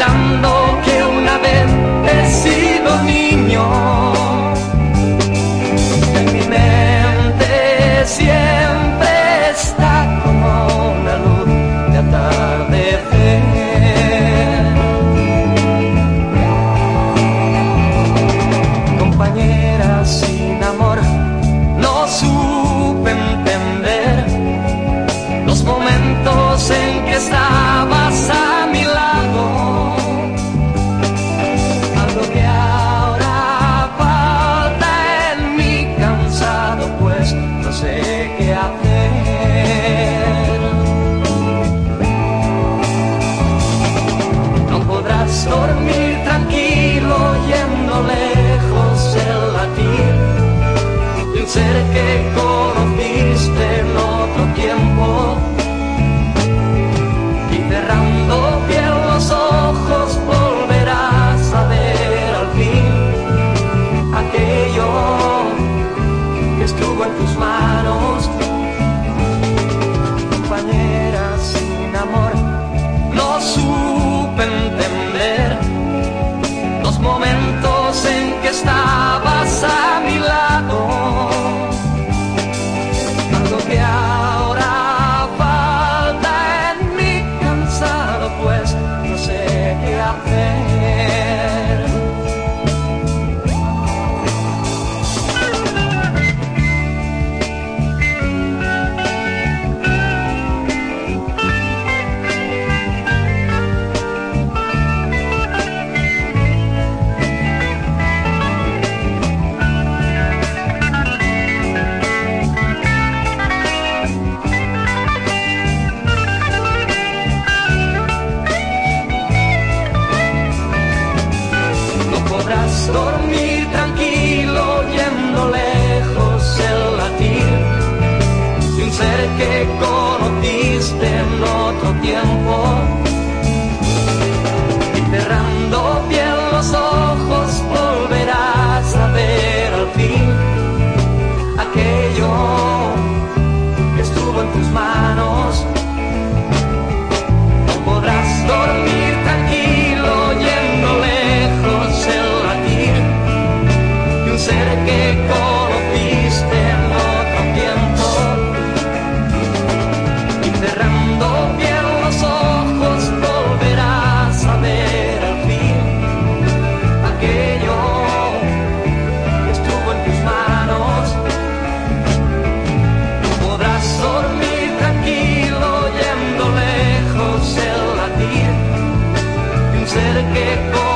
olvidando que una vez he sido niño. dormir tranquilo yendo lejos el latir de un ser que conociste en otro tiempo. Y cerrando bien los ojos volverás a ver al fin aquello que estuvo en tus manos. Tranquilo yendo lejos el latir de un ser que